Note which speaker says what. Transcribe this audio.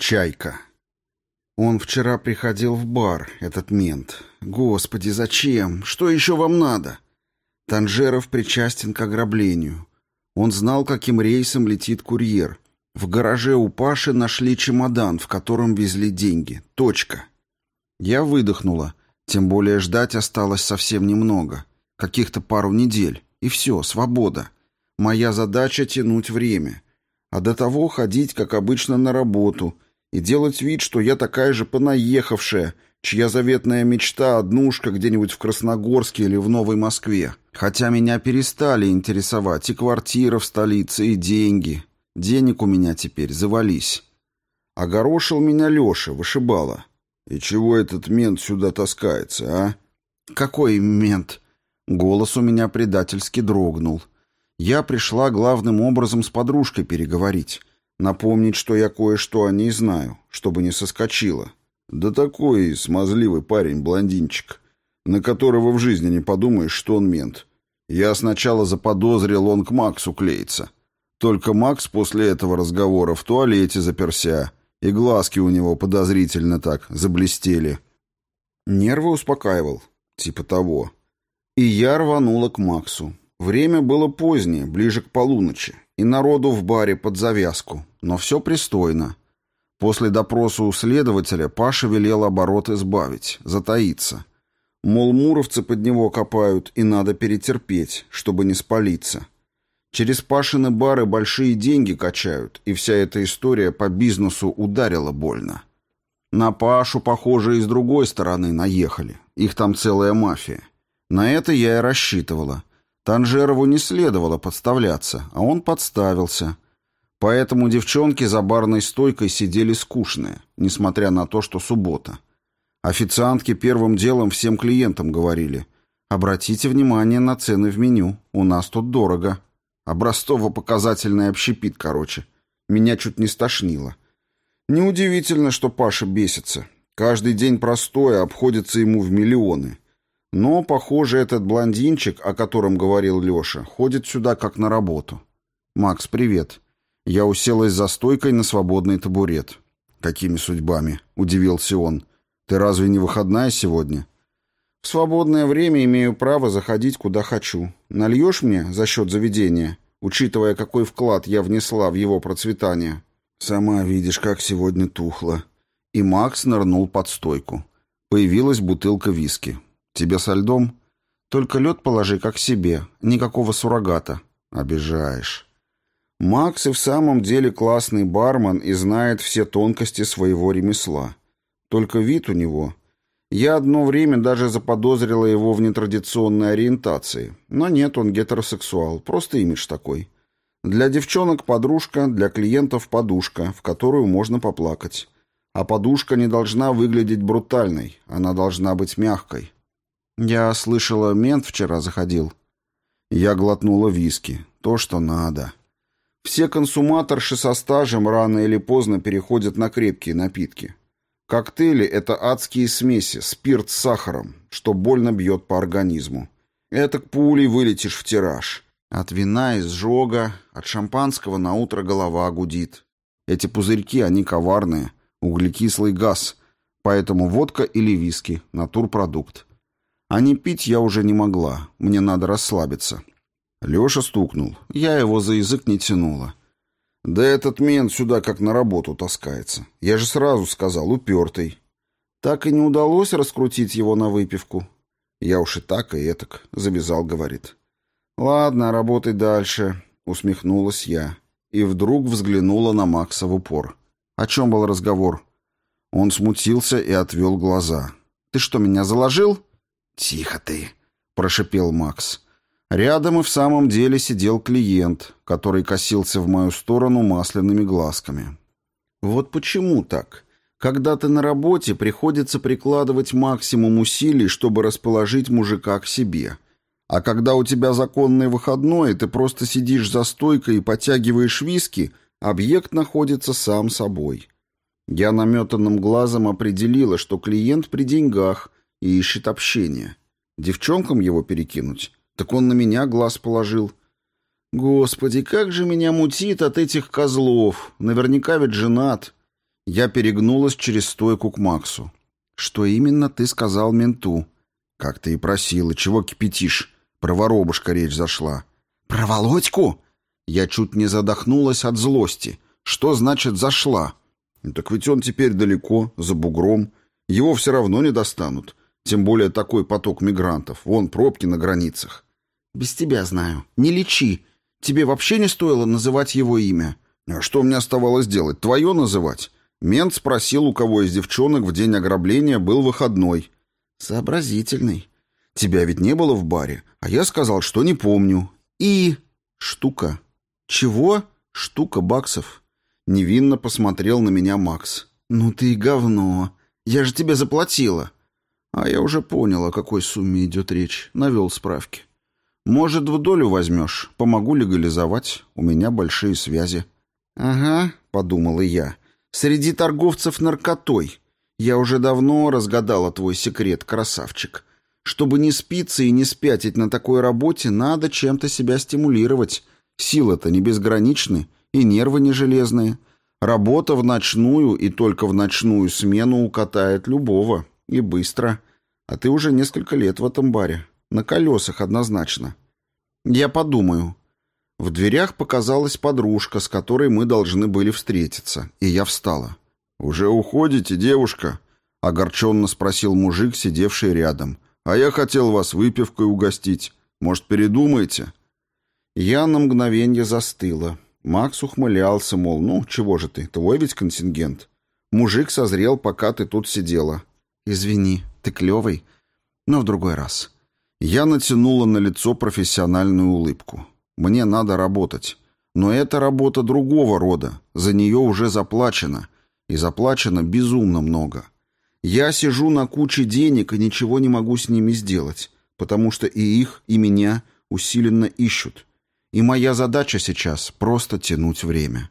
Speaker 1: Чайка. Он вчера приходил в бар, этот мент. Господи, зачем? Что еще вам надо? Танжеров причастен к ограблению. Он знал, каким рейсом летит курьер. В гараже у Паши нашли чемодан, в котором везли деньги. Точка. Я выдохнула. Тем более ждать осталось совсем немного. Каких-то пару недель. И все, свобода. Моя задача — тянуть время. А до того ходить, как обычно, на работу и делать вид, что я такая же понаехавшая, чья заветная мечта — однушка где-нибудь в Красногорске или в Новой Москве. Хотя меня перестали интересовать и квартира в столице, и деньги. Денег у меня теперь завались. Огорошил меня Леша, вышибала. «И чего этот мент сюда таскается, а?» «Какой мент?» Голос у меня предательски дрогнул. Я пришла главным образом с подружкой переговорить. Напомнить, что я кое-что о ней знаю, чтобы не соскочила. Да такой смазливый парень, блондинчик, на которого в жизни не подумаешь, что он мент. Я сначала заподозрил, он к Максу клеится. Только Макс после этого разговора в туалете заперся, и глазки у него подозрительно так заблестели. Нервы успокаивал, типа того. И я рванула к Максу. Время было позднее, ближе к полуночи, и народу в баре под завязку, но все пристойно. После допроса у следователя Паша велел оборот избавить, затаиться. Мол, муровцы под него копают, и надо перетерпеть, чтобы не спалиться. Через Пашины бары большие деньги качают, и вся эта история по бизнесу ударила больно. На Пашу, похоже, и с другой стороны наехали. Их там целая мафия. На это я и рассчитывала. Танжерову не следовало подставляться, а он подставился. Поэтому девчонки за барной стойкой сидели скучные, несмотря на то, что суббота. Официантки первым делом всем клиентам говорили «Обратите внимание на цены в меню, у нас тут дорого». Образцово-показательный общепит, короче. Меня чуть не стошнило. Неудивительно, что Паша бесится. Каждый день простое обходится ему в миллионы. Но, похоже, этот блондинчик, о котором говорил Леша, ходит сюда как на работу. «Макс, привет». Я уселась за стойкой на свободный табурет. «Какими судьбами?» — удивился он. «Ты разве не выходная сегодня?» «В свободное время имею право заходить куда хочу. Нальешь мне за счет заведения, учитывая, какой вклад я внесла в его процветание?» «Сама видишь, как сегодня тухло». И Макс нырнул под стойку. Появилась бутылка виски. Тебе со льдом? Только лед положи как себе, никакого суррогата. Обижаешь. Макс и в самом деле классный бармен и знает все тонкости своего ремесла. Только вид у него... Я одно время даже заподозрила его в нетрадиционной ориентации. Но нет, он гетеросексуал, просто имидж такой. Для девчонок подружка, для клиентов подушка, в которую можно поплакать. А подушка не должна выглядеть брутальной, она должна быть мягкой. «Я слышала, мент вчера заходил». Я глотнула виски. То, что надо. Все консуматорши со стажем рано или поздно переходят на крепкие напитки. Коктейли — это адские смеси, спирт с сахаром, что больно бьет по организму. Это к пулей вылетишь в тираж. От вина изжога, от шампанского на утро голова гудит. Эти пузырьки, они коварные, углекислый газ, поэтому водка или виски — натурпродукт. А не пить я уже не могла, мне надо расслабиться. Леша стукнул, я его за язык не тянула. Да этот мент сюда как на работу таскается. Я же сразу сказал, упертый. Так и не удалось раскрутить его на выпивку. Я уж и так, и этак, завязал, говорит. Ладно, работай дальше, усмехнулась я. И вдруг взглянула на Макса в упор. О чем был разговор? Он смутился и отвел глаза. «Ты что, меня заложил?» «Тихо ты», — прошипел Макс. Рядом и в самом деле сидел клиент, который косился в мою сторону масляными глазками. «Вот почему так?» Когда ты на работе, приходится прикладывать максимум усилий, чтобы расположить мужика к себе. А когда у тебя законный выходной, ты просто сидишь за стойкой и подтягиваешь виски, объект находится сам собой. Я наметанным глазом определила, что клиент при деньгах, и ищет общения. Девчонкам его перекинуть? Так он на меня глаз положил. Господи, как же меня мутит от этих козлов. Наверняка ведь женат. Я перегнулась через стойку к Максу. «Что именно ты сказал менту?» «Как ты и просила. Чего кипятишь?» Про воробушка речь зашла.
Speaker 2: «Про Володьку?»
Speaker 1: Я чуть не задохнулась от злости. Что значит «зашла»? Так ведь он теперь далеко, за бугром. Его все равно не достанут. Тем более такой поток мигрантов. Вон пробки на границах.
Speaker 2: Без тебя знаю. Не лечи. Тебе вообще не стоило называть его имя.
Speaker 1: А что мне оставалось делать? Твое называть? Мент спросил, у кого из девчонок в день ограбления был выходной.
Speaker 2: Сообразительный.
Speaker 1: Тебя ведь не было в баре, а я сказал, что не помню. И... Штука.
Speaker 2: Чего?
Speaker 1: Штука баксов. Невинно посмотрел на меня Макс.
Speaker 2: «Ну ты и говно. Я же тебе заплатила».
Speaker 1: А я уже понял, о какой сумме идет речь. Навел справки. «Может, в долю возьмешь? Помогу легализовать. У меня большие связи».
Speaker 2: «Ага», — подумала я. «Среди торговцев наркотой. Я уже давно разгадала твой секрет, красавчик. Чтобы не спиться и не спятить на такой работе, надо чем-то себя стимулировать. Силы-то не безграничны, и нервы не железные. Работа в ночную и только в ночную смену укатает любого. И быстро. А ты уже несколько лет в этом баре. На колесах однозначно. Я подумаю. В дверях показалась подружка, с которой мы должны были встретиться, и я встала.
Speaker 1: «Уже уходите, девушка?» — огорченно спросил мужик, сидевший рядом. «А я хотел вас выпивкой угостить. Может, передумаете?»
Speaker 2: Я на мгновение застыла. Макс ухмылялся, мол, ну, чего же ты, твой ведь контингент. Мужик созрел, пока ты тут сидела. Извини, ты клевый, но в другой раз.
Speaker 1: Я натянула на лицо профессиональную улыбку. Мне надо работать. Но это работа другого рода, за нее уже заплачено. И заплачено безумно много. Я сижу на куче денег и ничего не могу с ними сделать, потому что и их, и меня усиленно ищут. И моя задача сейчас — просто тянуть время.